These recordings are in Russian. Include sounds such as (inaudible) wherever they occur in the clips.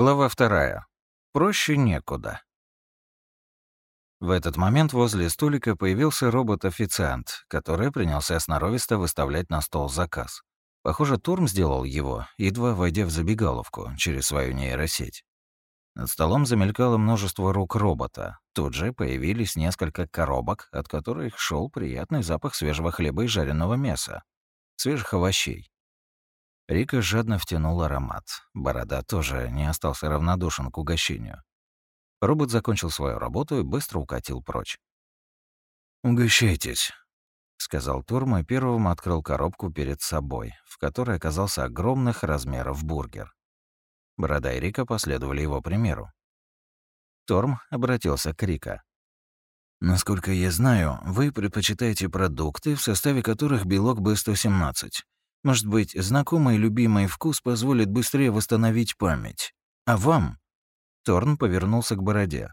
Глава вторая. Проще некуда. В этот момент возле столика появился робот-официант, который принялся сноровисто выставлять на стол заказ. Похоже, Турм сделал его, едва войдя в забегаловку через свою нейросеть. Над столом замелькало множество рук робота. Тут же появились несколько коробок, от которых шел приятный запах свежего хлеба и жареного мяса, свежих овощей. Рика жадно втянул аромат. Борода тоже не остался равнодушен к угощению. Робот закончил свою работу и быстро укатил прочь. «Угощайтесь», — сказал Турм и первым открыл коробку перед собой, в которой оказался огромных размеров бургер. Борода и Рика последовали его примеру. Торм обратился к Рика. «Насколько я знаю, вы предпочитаете продукты, в составе которых белок B117. Может быть, знакомый любимый вкус позволит быстрее восстановить память. А вам?» Торн повернулся к бороде.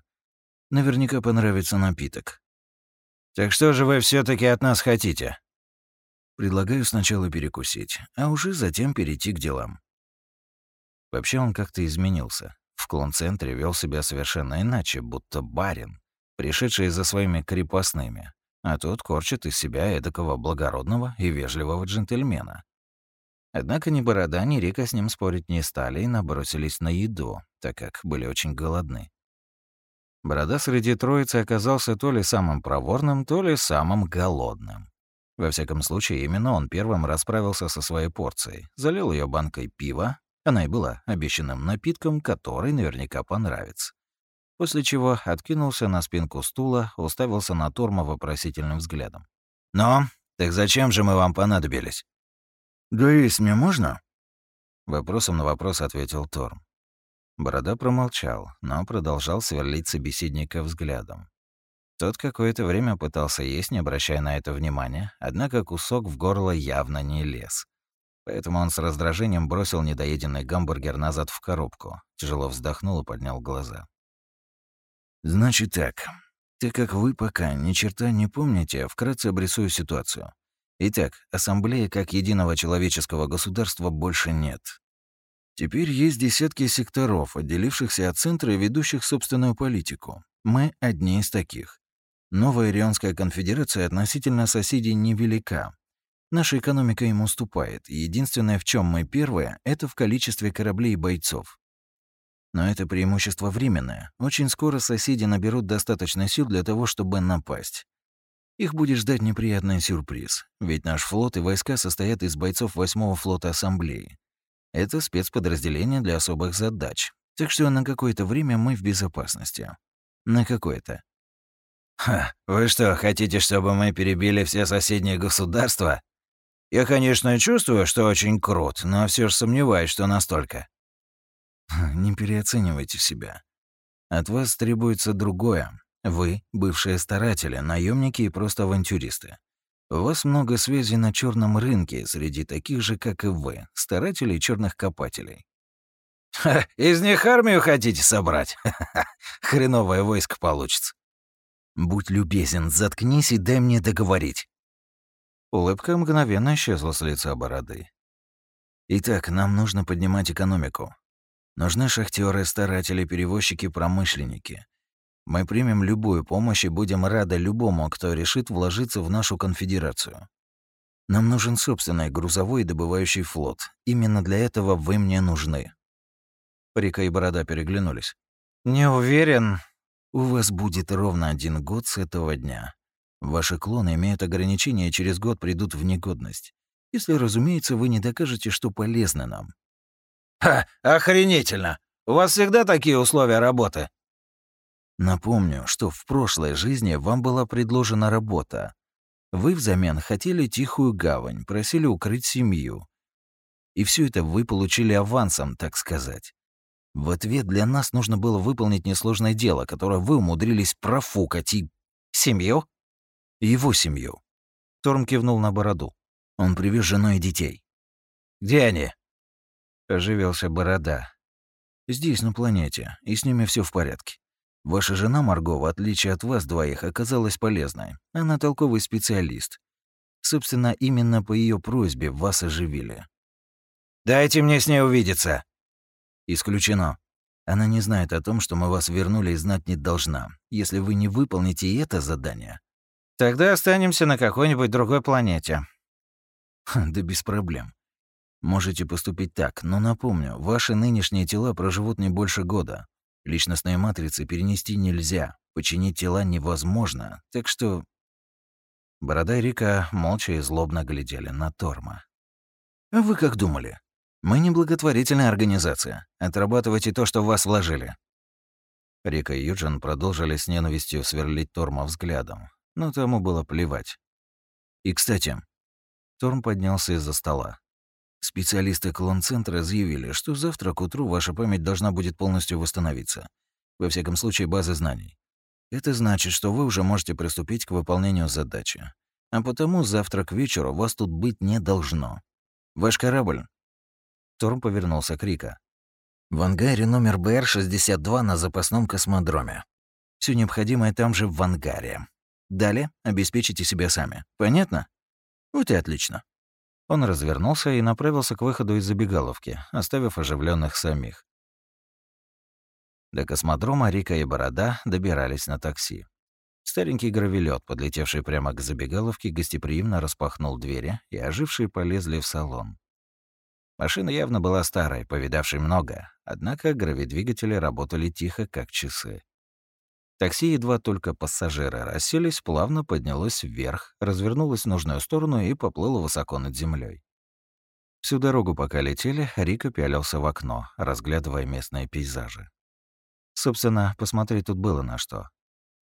«Наверняка понравится напиток». «Так что же вы все таки от нас хотите?» «Предлагаю сначала перекусить, а уже затем перейти к делам». Вообще он как-то изменился. В клон-центре вел себя совершенно иначе, будто барин, пришедший за своими крепостными, а тут корчит из себя эдакого благородного и вежливого джентльмена. Однако ни Борода, ни Рика с ним спорить не стали и набросились на еду, так как были очень голодны. Борода среди троицы оказался то ли самым проворным, то ли самым голодным. Во всяком случае, именно он первым расправился со своей порцией, залил ее банкой пива, она и была обещанным напитком, который наверняка понравится. После чего откинулся на спинку стула, уставился на Торма вопросительным взглядом. «Но, так зачем же мы вам понадобились?» «Да есть мне можно?» Вопросом на вопрос ответил Торм. Борода промолчал, но продолжал сверлить собеседника взглядом. Тот какое-то время пытался есть, не обращая на это внимания, однако кусок в горло явно не лез. Поэтому он с раздражением бросил недоеденный гамбургер назад в коробку, тяжело вздохнул и поднял глаза. «Значит так. Так как вы пока ни черта не помните, вкратце обрисую ситуацию. Итак, ассамблеи как единого человеческого государства больше нет. Теперь есть десятки секторов, отделившихся от центра и ведущих собственную политику. Мы одни из таких. Новая Ирионская конфедерация относительно соседей невелика. Наша экономика им уступает, единственное, в чем мы первые, это в количестве кораблей и бойцов. Но это преимущество временное. Очень скоро соседи наберут достаточно сил для того, чтобы напасть. Их будет ждать неприятный сюрприз, ведь наш флот и войска состоят из бойцов 8-го флота Ассамблеи. Это спецподразделение для особых задач, так что на какое-то время мы в безопасности. На какое-то. «Ха, вы что, хотите, чтобы мы перебили все соседние государства? Я, конечно, чувствую, что очень крут, но все же сомневаюсь, что настолько». «Не переоценивайте себя. От вас требуется другое. Вы — бывшие старатели, наемники и просто авантюристы. У вас много связей на черном рынке среди таких же, как и вы, старателей черных копателей. Ха, из них армию хотите собрать? (laughs) Хреновое войско получится. Будь любезен, заткнись и дай мне договорить. Улыбка мгновенно исчезла с лица бороды. Итак, нам нужно поднимать экономику. Нужны шахтеры, старатели, перевозчики, промышленники. Мы примем любую помощь и будем рады любому, кто решит вложиться в нашу конфедерацию. Нам нужен собственный грузовой добывающий флот. Именно для этого вы мне нужны». Рика и Борода переглянулись. «Не уверен». «У вас будет ровно один год с этого дня. Ваши клоны имеют ограничения и через год придут в негодность. Если, разумеется, вы не докажете, что полезны нам». «Ха, охренительно! У вас всегда такие условия работы?» Напомню, что в прошлой жизни вам была предложена работа. Вы взамен хотели тихую гавань, просили укрыть семью. И все это вы получили авансом, так сказать. В ответ для нас нужно было выполнить несложное дело, которое вы умудрились профукать и... Семью? Его семью. Торм кивнул на бороду. Он привез жену и детей. Где они? Оживился борода. Здесь, на планете, и с ними все в порядке. Ваша жена Марго, в отличие от вас двоих, оказалась полезной. Она толковый специалист. Собственно, именно по ее просьбе вас оживили. Дайте мне с ней увидеться. Исключено. Она не знает о том, что мы вас вернули и знать не должна. Если вы не выполните это задание... Тогда останемся на какой-нибудь другой планете. Да без проблем. Можете поступить так, но напомню, ваши нынешние тела проживут не больше года. Личностные матрицы перенести нельзя, починить тела невозможно, так что... Борода и Рика молча и злобно глядели на Торма. «А вы как думали? Мы не благотворительная организация. Отрабатывайте то, что в вас вложили». Рика и Юджин продолжили с ненавистью сверлить Торма взглядом, но тому было плевать. «И, кстати...» Торм поднялся из-за стола. Специалисты клон-центра заявили, что завтра к утру ваша память должна будет полностью восстановиться. Во всяком случае, базы знаний. Это значит, что вы уже можете приступить к выполнению задачи. А потому завтра к вечеру вас тут быть не должно. Ваш корабль. Торм повернулся к Рика. В ангаре номер БР-62 на запасном космодроме. Все необходимое там же в ангаре. Далее обеспечите себя сами. Понятно? Вот и отлично. Он развернулся и направился к выходу из забегаловки, оставив оживленных самих. До космодрома Рика и Борода добирались на такси. Старенький гравелет, подлетевший прямо к забегаловке, гостеприимно распахнул двери, и ожившие полезли в салон. Машина явно была старой, повидавшей много, однако гравидвигатели работали тихо, как часы. Такси, едва только пассажиры расселись, плавно поднялось вверх, развернулось в нужную сторону и поплыло высоко над землей. Всю дорогу, пока летели, Рика пялился в окно, разглядывая местные пейзажи. Собственно, посмотреть тут было на что.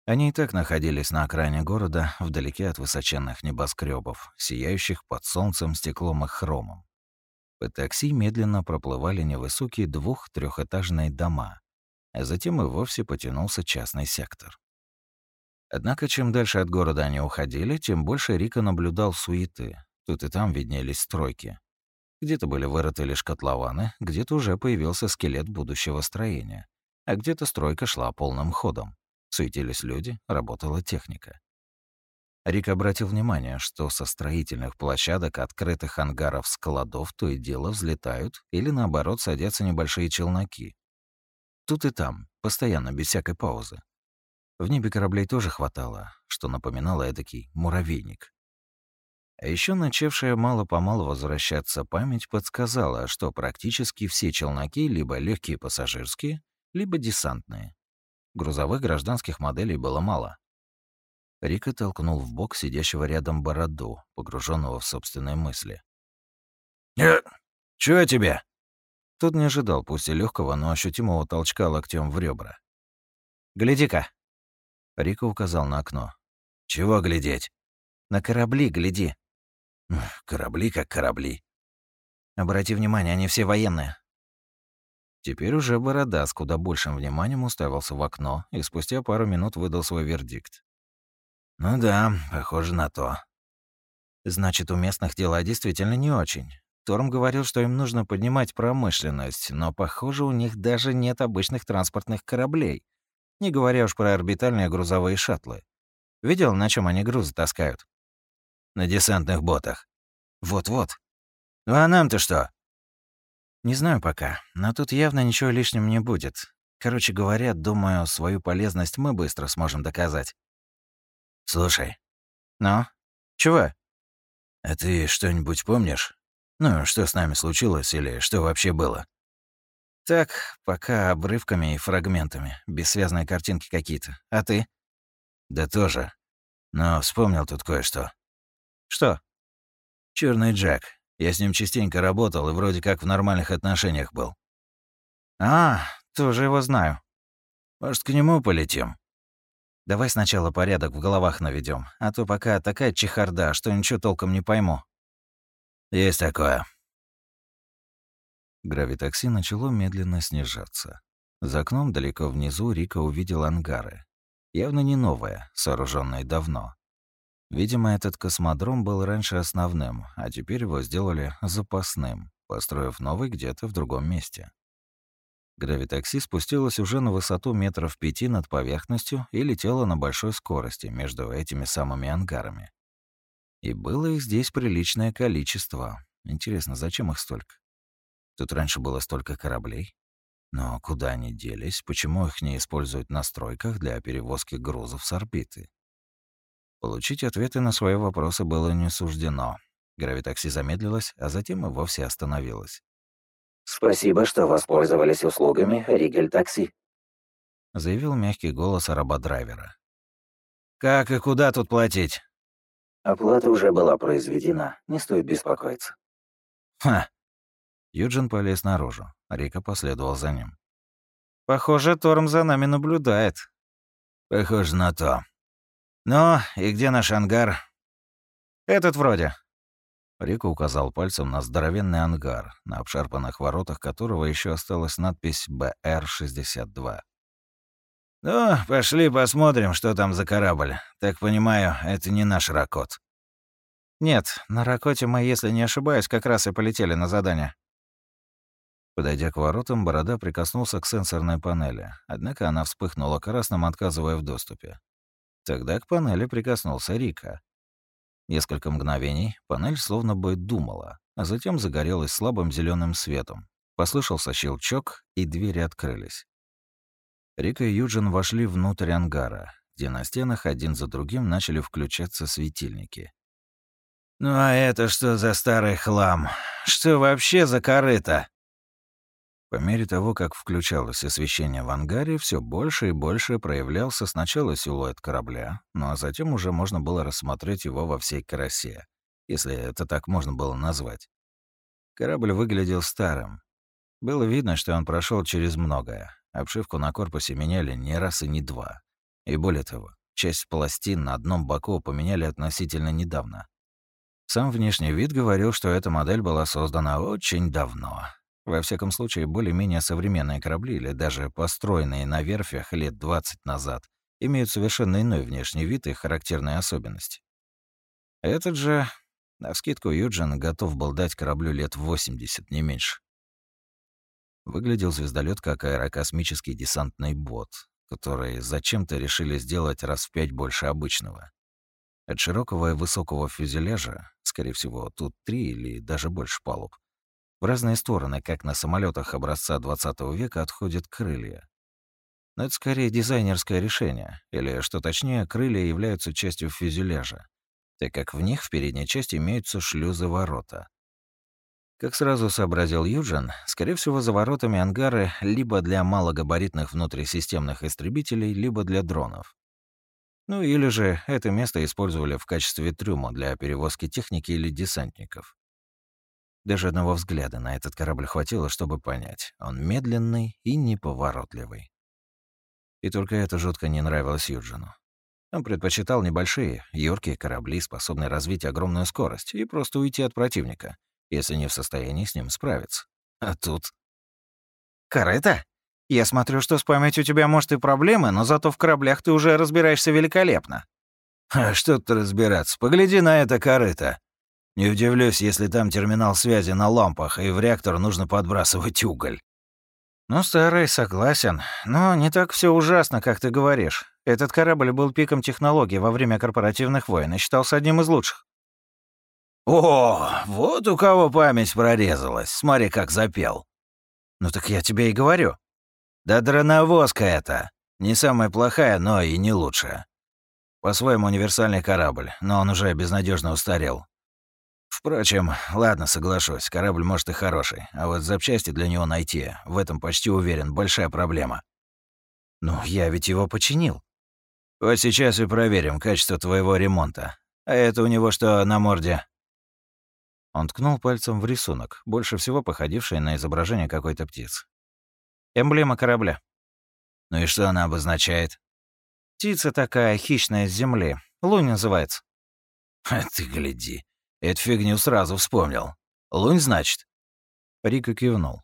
Они и так находились на окраине города, вдалеке от высоченных небоскребов, сияющих под солнцем, стеклом и хромом. По такси медленно проплывали невысокие двух-трехэтажные дома, а затем и вовсе потянулся частный сектор. Однако, чем дальше от города они уходили, тем больше Рика наблюдал суеты. Тут и там виднелись стройки. Где-то были вырыты лишь котлованы, где-то уже появился скелет будущего строения, а где-то стройка шла полным ходом. Суетились люди, работала техника. Рик обратил внимание, что со строительных площадок, открытых ангаров, складов то и дело взлетают или, наоборот, садятся небольшие челноки, Тут и там, постоянно, без всякой паузы. В небе кораблей тоже хватало, что напоминало эдакий муравейник. А еще начавшая мало-помалу возвращаться память подсказала, что практически все челноки либо легкие пассажирские, либо десантные. Грузовых гражданских моделей было мало. Рика толкнул в бок сидящего рядом бороду, погруженного в собственные мысли. «Э, чего тебе?» Тот не ожидал, пусть и легкого, но ощутимого толчка локтем в ребра. «Гляди-ка!» Рика указал на окно. «Чего глядеть?» «На корабли гляди». «Корабли как корабли». «Обрати внимание, они все военные». Теперь уже Борода с куда большим вниманием уставился в окно и спустя пару минут выдал свой вердикт. «Ну да, похоже на то». «Значит, у местных дела действительно не очень. Торм говорил, что им нужно поднимать промышленность, но, похоже, у них даже нет обычных транспортных кораблей. Не говоря уж про орбитальные грузовые шаттлы. Видел, на чем они грузы таскают? На десантных ботах. Вот-вот. Ну а нам-то что? Не знаю пока, но тут явно ничего лишним не будет. Короче говоря, думаю, свою полезность мы быстро сможем доказать. Слушай. Ну? Чего? А ты что-нибудь помнишь? Ну, что с нами случилось или что вообще было? Так, пока обрывками и фрагментами, бессвязные картинки какие-то. А ты? Да тоже. Но вспомнил тут кое-что. Что? Черный Джек. Я с ним частенько работал и вроде как в нормальных отношениях был. А, тоже его знаю. Может, к нему полетим? Давай сначала порядок в головах наведем, а то пока такая чехарда, что ничего толком не пойму. Есть такое. Гравитакси начало медленно снижаться. За окном далеко внизу Рика увидел ангары. Явно не новое, сооруженное давно. Видимо, этот космодром был раньше основным, а теперь его сделали запасным, построив новый где-то в другом месте. Гравитакси спустилось уже на высоту метров пяти над поверхностью и летело на большой скорости между этими самыми ангарами. И было их здесь приличное количество. Интересно, зачем их столько? Тут раньше было столько кораблей. Но куда они делись, почему их не используют на стройках для перевозки грузов с орбиты? Получить ответы на свои вопросы было не суждено. Гравитакси замедлилась, а затем и вовсе остановилась. «Спасибо, что воспользовались услугами Ригель Такси», — заявил мягкий голос араба-драйвера. «Как и куда тут платить?» «Оплата уже была произведена, не стоит беспокоиться». «Ха!» Юджин полез наружу, Рика последовал за ним. «Похоже, Торм за нами наблюдает». «Похоже на то». «Ну, и где наш ангар?» «Этот вроде». Рика указал пальцем на здоровенный ангар, на обшарпанных воротах которого еще осталась надпись «БР-62». «Ну, пошли посмотрим, что там за корабль. Так понимаю, это не наш Ракот». «Нет, на Ракоте мы, если не ошибаюсь, как раз и полетели на задание». Подойдя к воротам, Борода прикоснулся к сенсорной панели, однако она вспыхнула красным, отказывая в доступе. Тогда к панели прикоснулся Рика. Несколько мгновений панель словно бы думала, а затем загорелась слабым зеленым светом. Послышался щелчок, и двери открылись. Рика и Юджин вошли внутрь ангара, где на стенах один за другим начали включаться светильники. «Ну а это что за старый хлам? Что вообще за корыто?» По мере того, как включалось освещение в ангаре, все больше и больше проявлялся сначала силуэт корабля, ну а затем уже можно было рассмотреть его во всей красе, если это так можно было назвать. Корабль выглядел старым. Было видно, что он прошел через многое, Обшивку на корпусе меняли не раз и не два. И более того, часть пластин на одном боку поменяли относительно недавно. Сам внешний вид говорил, что эта модель была создана очень давно. Во всяком случае, более-менее современные корабли или даже построенные на верфях лет 20 назад имеют совершенно иной внешний вид и характерные особенности. Этот же, на вскидку Юджин готов был дать кораблю лет 80, не меньше. Выглядел звездолет как аэрокосмический десантный бот, который зачем-то решили сделать раз в пять больше обычного. От широкого и высокого фюзеляжа, скорее всего, тут три или даже больше палуб, в разные стороны, как на самолетах образца 20 века, отходят крылья. Но это скорее дизайнерское решение, или, что точнее, крылья являются частью фюзеляжа, так как в них в передней части имеются шлюзы-ворота. Как сразу сообразил Юджин, скорее всего, за воротами ангары либо для малогабаритных внутрисистемных истребителей, либо для дронов. Ну или же это место использовали в качестве трюма для перевозки техники или десантников. Даже одного взгляда на этот корабль хватило, чтобы понять, он медленный и неповоротливый. И только это жутко не нравилось Юджину. Он предпочитал небольшие, юркие корабли, способные развить огромную скорость и просто уйти от противника — если не в состоянии с ним справиться. А тут... «Корыто? Я смотрю, что с памятью у тебя, может, и проблемы, но зато в кораблях ты уже разбираешься великолепно». «А что тут разбираться? Погляди на это корыто. Не удивлюсь, если там терминал связи на лампах, и в реактор нужно подбрасывать уголь». «Ну, старый, согласен. Но не так все ужасно, как ты говоришь. Этот корабль был пиком технологий во время корпоративных войн и считался одним из лучших. «О, вот у кого память прорезалась. Смотри, как запел». «Ну так я тебе и говорю». «Да дроновозка это. Не самая плохая, но и не лучшая. По-своему универсальный корабль, но он уже безнадежно устарел. Впрочем, ладно, соглашусь, корабль может и хороший, а вот запчасти для него найти, в этом почти уверен, большая проблема. Ну, я ведь его починил. Вот сейчас и проверим качество твоего ремонта. А это у него что на морде? Он ткнул пальцем в рисунок, больше всего походивший на изображение какой-то птицы. Эмблема корабля. Ну и что она обозначает? Птица такая, хищная с земли. Лунь называется. А ты гляди. Эту фигню сразу вспомнил. Лунь, значит? Рика кивнул.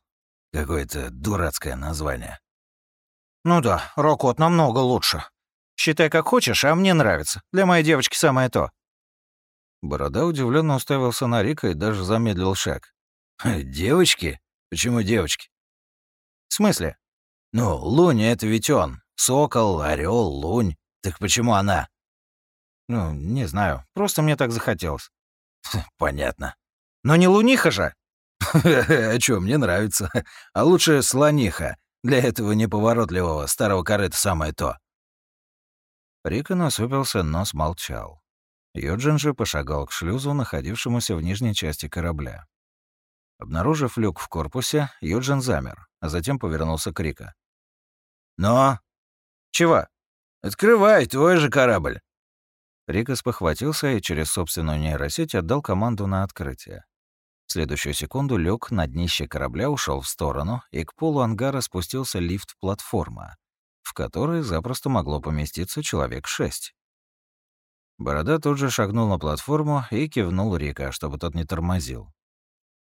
Какое-то дурацкое название. Ну да, Рокот намного лучше. Считай как хочешь, а мне нравится. Для моей девочки самое то. Борода удивленно уставился на Рика и даже замедлил шаг. «Девочки? Почему девочки?» «В смысле?» «Ну, Лунь — это ведь он. Сокол, орел, Лунь. Так почему она?» «Ну, не знаю. Просто мне так захотелось». «Понятно». «Но не Луниха же!» «А чё, мне нравится. А лучше Слониха. Для этого неповоротливого старого корыта самое то». Рика насупился, но смолчал. Юджин же пошагал к шлюзу, находившемуся в нижней части корабля. Обнаружив люк в корпусе, Юджин замер, а затем повернулся к Рика. «Но?» «Чего?» «Открывай, твой же корабль!» Рика спохватился и через собственную нейросеть отдал команду на открытие. В следующую секунду люк на днище корабля ушел в сторону, и к полу ангара спустился лифт-платформа, в которой запросто могло поместиться человек шесть. Борода тут же шагнул на платформу и кивнул Рика, чтобы тот не тормозил.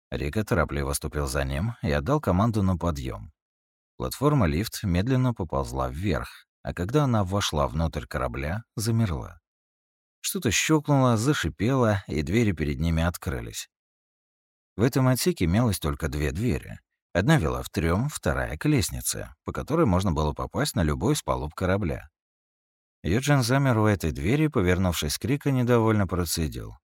Рика торопливо ступил за ним и отдал команду на подъем. Платформа-лифт медленно поползла вверх, а когда она вошла внутрь корабля, замерла. Что-то щелкнуло, зашипело, и двери перед ними открылись. В этом отсеке имелось только две двери. Одна вела в трём, вторая — к лестнице, по которой можно было попасть на любой из палуб корабля. Юджин замер у этой двери, повернувшись к Рика, недовольно процедил.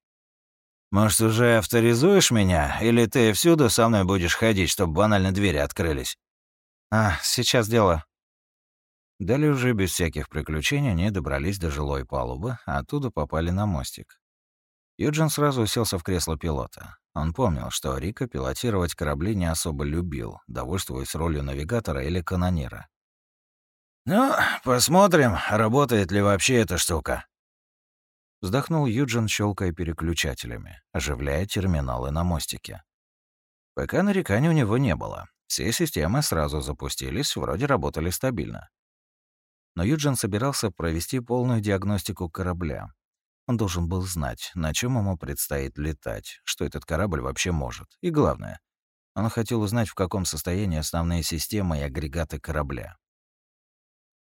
«Может, уже авторизуешь меня, или ты всюду со мной будешь ходить, чтобы банально двери открылись?» «А, сейчас дело». Далее уже без всяких приключений они добрались до жилой палубы, а оттуда попали на мостик. Юджин сразу уселся в кресло пилота. Он помнил, что Рика пилотировать корабли не особо любил, довольствуясь ролью навигатора или канонира. «Ну, посмотрим, работает ли вообще эта штука». Вздохнул Юджин, щелкая переключателями, оживляя терминалы на мостике. Пока нареканий у него не было. Все системы сразу запустились, вроде работали стабильно. Но Юджин собирался провести полную диагностику корабля, он должен был знать, на чем ему предстоит летать, что этот корабль вообще может. И главное, он хотел узнать, в каком состоянии основные системы и агрегаты корабля.